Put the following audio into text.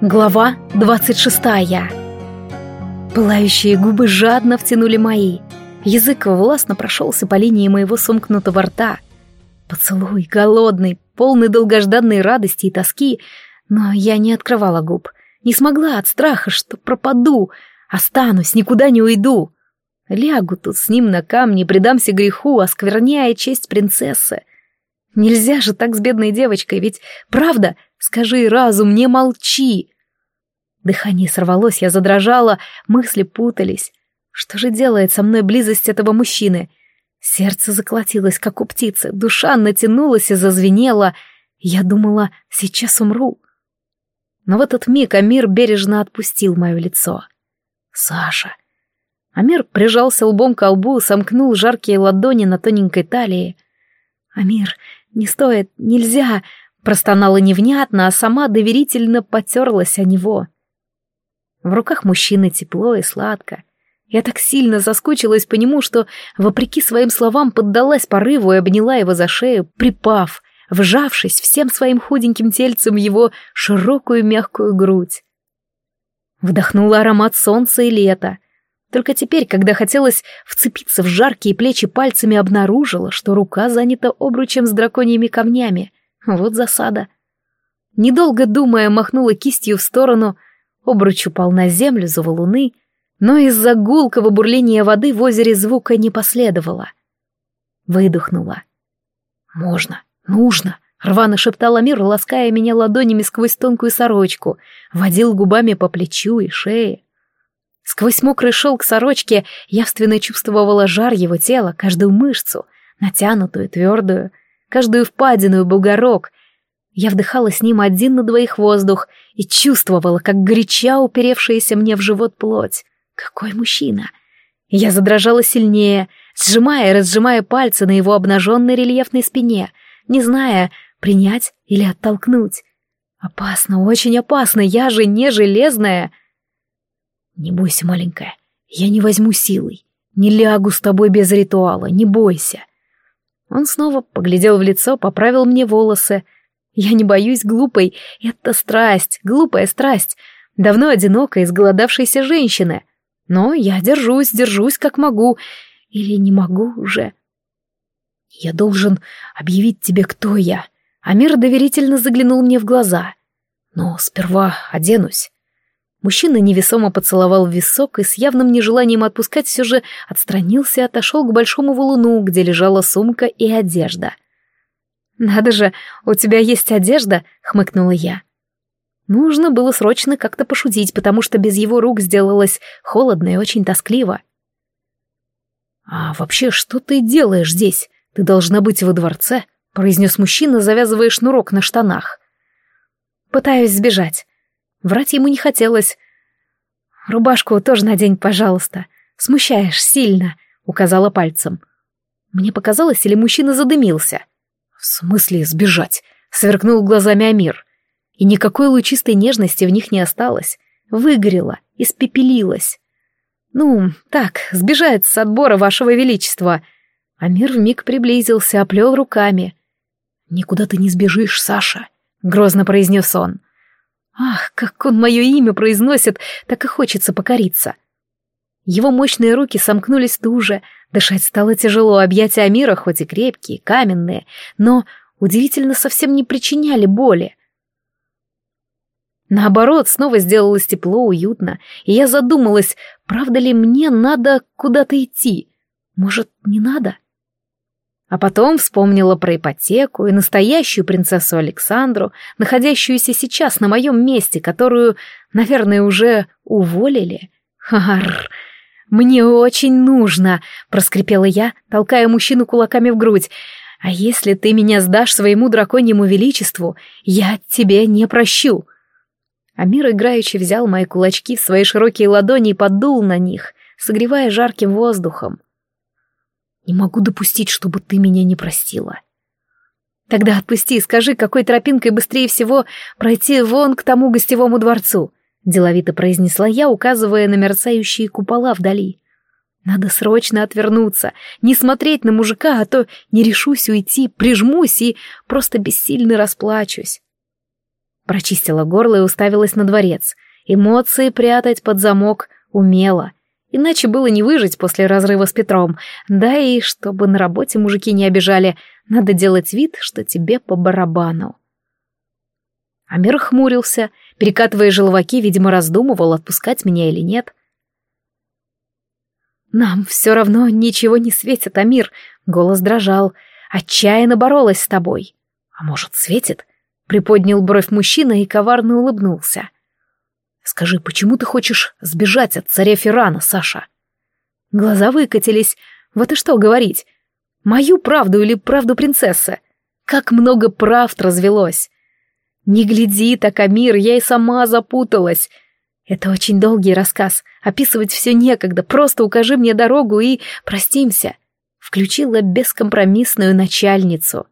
Глава 26 Пылающие губы жадно втянули мои. Язык властно прошелся по линии моего сомкнутого рта. Поцелуй, голодный, полный долгожданной радости и тоски, но я не открывала губ. Не смогла от страха, что пропаду, останусь, никуда не уйду. Лягу тут с ним на камне, предамся греху, оскверняя честь принцессы. Нельзя же так с бедной девочкой, ведь правда, скажи разум, не молчи. Дыхание сорвалось, я задрожала, мысли путались. Что же делает со мной близость этого мужчины? Сердце заколотилось, как у птицы, душа натянулась и зазвенела. Я думала, сейчас умру. Но в этот миг Амир бережно отпустил мое лицо. «Саша!» Амир прижался лбом к лбу, сомкнул жаркие ладони на тоненькой талии. «Амир, не стоит, нельзя!» Простонала невнятно, а сама доверительно потерлась о него. В руках мужчины тепло и сладко. Я так сильно заскучилась по нему, что, вопреки своим словам, поддалась порыву и обняла его за шею, припав, вжавшись всем своим худеньким тельцем его широкую мягкую грудь. Вдохнула аромат солнца и лета. Только теперь, когда хотелось вцепиться в жаркие плечи пальцами, обнаружила, что рука занята обручем с драконьими камнями. Вот засада. Недолго думая, махнула кистью в сторону — Обруч упал на землю за валуны, но из-за гулкого бурления воды в озере звука не последовало. Выдохнула. «Можно, нужно», — рвано шептал Амир, лаская меня ладонями сквозь тонкую сорочку, водил губами по плечу и шее. Сквозь мокрый шелк сорочки явственно чувствовала жар его тела, каждую мышцу, натянутую, твердую, каждую впадину и бугорок, я вдыхала с ним один на двоих воздух и чувствовала, как горяча уперевшаяся мне в живот плоть. Какой мужчина! Я задрожала сильнее, сжимая и разжимая пальцы на его обнаженной рельефной спине, не зная, принять или оттолкнуть. Опасно, очень опасно, я же не железная. Не бойся, маленькая, я не возьму силой, не лягу с тобой без ритуала, не бойся. Он снова поглядел в лицо, поправил мне волосы, я не боюсь глупой. Это страсть, глупая страсть. Давно одинокая, изголодавшейся женщины. Но я держусь, держусь как могу. Или не могу уже. Я должен объявить тебе, кто я. Амир доверительно заглянул мне в глаза. Но сперва оденусь. Мужчина невесомо поцеловал висок и с явным нежеланием отпускать все же отстранился и отошел к большому валуну, где лежала сумка и одежда. «Надо же, у тебя есть одежда?» — хмыкнула я. Нужно было срочно как-то пошутить, потому что без его рук сделалось холодно и очень тоскливо. «А вообще, что ты делаешь здесь? Ты должна быть во дворце», — произнес мужчина, завязывая шнурок на штанах. «Пытаюсь сбежать. Врать ему не хотелось. Рубашку тоже надень, пожалуйста. Смущаешь сильно», — указала пальцем. Мне показалось, или мужчина задымился. «В смысле сбежать?» — сверкнул глазами Амир. И никакой лучистой нежности в них не осталось. Выгорела, испепелилась. «Ну, так, сбежать с отбора, вашего величества!» Амир вмиг приблизился, оплел руками. «Никуда ты не сбежишь, Саша», — грозно произнес он. «Ах, как он мое имя произносит, так и хочется покориться». Его мощные руки сомкнулись туже, Дышать стало тяжело, объятия Амира, хоть и крепкие, каменные, но, удивительно, совсем не причиняли боли. Наоборот, снова сделалось тепло, уютно, и я задумалась, правда ли мне надо куда-то идти? Может, не надо? А потом вспомнила про ипотеку и настоящую принцессу Александру, находящуюся сейчас на моем месте, которую, наверное, уже уволили. Арр, «Мне очень нужно», — проскрипела я, толкая мужчину кулаками в грудь. «А если ты меня сдашь своему драконьему величеству, я тебе не прощу». Амир играючи взял мои кулачки в свои широкие ладони и подул на них, согревая жарким воздухом. «Не могу допустить, чтобы ты меня не простила». «Тогда отпусти и скажи, какой тропинкой быстрее всего пройти вон к тому гостевому дворцу», — деловито произнесла я, указывая на мерцающие купола вдали. «Надо срочно отвернуться, не смотреть на мужика, а то не решусь уйти, прижмусь и просто бессильно расплачусь». Прочистила горло и уставилась на дворец. Эмоции прятать под замок умела. Иначе было не выжить после разрыва с Петром. Да и чтобы на работе мужики не обижали, надо делать вид, что тебе по барабану. Амир хмурился, перекатывая желваки, видимо, раздумывал, отпускать меня или нет. «Нам все равно ничего не светит, Амир», — голос дрожал. «Отчаянно боролась с тобой». «А может, светит?» — приподнял бровь мужчина и коварно улыбнулся. «Скажи, почему ты хочешь сбежать от царя Феррана, Саша?» Глаза выкатились. Вот и что говорить? Мою правду или правду принцессы? Как много правд развелось. Не гляди так, Амир, я и сама запуталась. Это очень долгий рассказ. Описывать все некогда. Просто укажи мне дорогу и простимся. Включила бескомпромиссную начальницу.